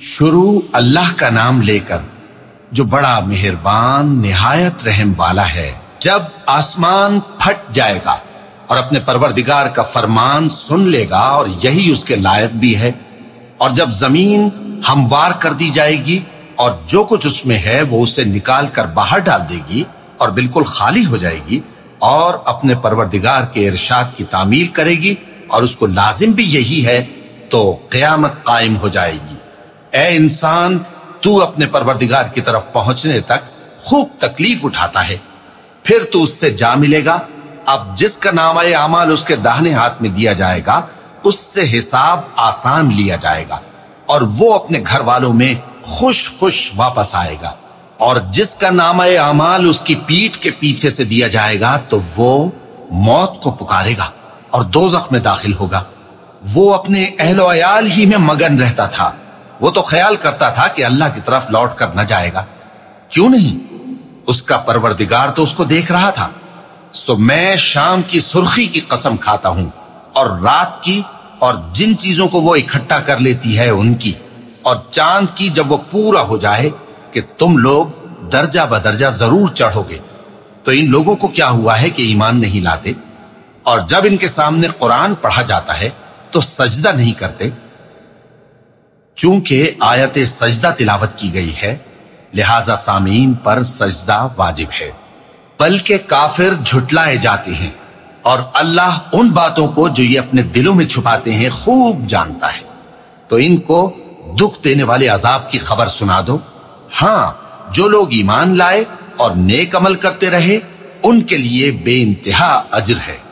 شروع اللہ کا نام لے کر، جو بڑا مہربان، نہایت رحم والا ہے، جب آسمان پھٹ جائے گا اور اپنے پروردگار کا فرمان سن لے گا اور یہی اس کے لائق بھی ہے، اور جب زمین ہموار کر دی جائے گی اور جو کچھ اس میں ہے وہ اسے نکال کر باہر ڈال دے گی اور بالکل خالی ہو جائے گی اور اپنے پروردگار کے ارشاد کی تعمیل کرے گی اور اس کو لازم بھی یہی ہے تو قیامت قائم ہو جائے گی۔ اے انسان، تو اپنے پروردگار کی طرف پہنچنے تک خوب تکلیف اٹھاتا ہے۔ پھر تو اس سے جا ملے گا۔ اب جس کا نام اعمال اس کے داہنے ہاتھ میں دیا جائے گا، اس سے حساب آسان لیا جائے گا اور وہ اپنے گھر والوں میں خوش خوش واپس آئے گا۔ اور جس کا نام اعمال اس کی پیٹ کے پیچھے سے دیا جائے گا، تو وہ موت کو پکارے گا اور دوزخ میں داخل ہوگا۔ وہ اپنے اہل و عیال ہی میں مگن رہتا تھا۔ وہ تو خیال کرتا تھا کہ اللہ کی طرف لوٹ کر نہ جائے گا۔ کیوں نہیں؟ اس کا پروردگار تو اس کو دیکھ رہا تھا۔ سو میں شام کی سرخی کی قسم کھاتا ہوں اور رات کی اور جن چیزوں کو وہ اکٹھا کر لیتی ہے ان کی۔ اور چاند کی جب وہ پورا ہو جائے کہ تم لوگ درجہ بدرجہ ضرور چڑھو گے۔ تو ان لوگوں کو کیا ہوا ہے کہ ایمان نہیں لاتے؟ اور جب ان کے سامنے قرآن پڑھا جاتا ہے تو سجدہ نہیں کرتے۔ چونکہ آیت سجدہ تلاوت کی گئی ہے، لہذا سامعین پر سجدہ واجب ہے۔ بلکہ کافر جھٹلائے جاتے ہیں اور اللہ ان باتوں کو جو یہ اپنے دلوں میں چھپاتے ہیں خوب جانتا ہے۔ تو ان کو دکھ دینے والے عذاب کی خبر سنا دو۔ ہاں جو لوگ ایمان لائے اور نیک عمل کرتے رہے، ان کے لیے بے انتہا اجر ہے۔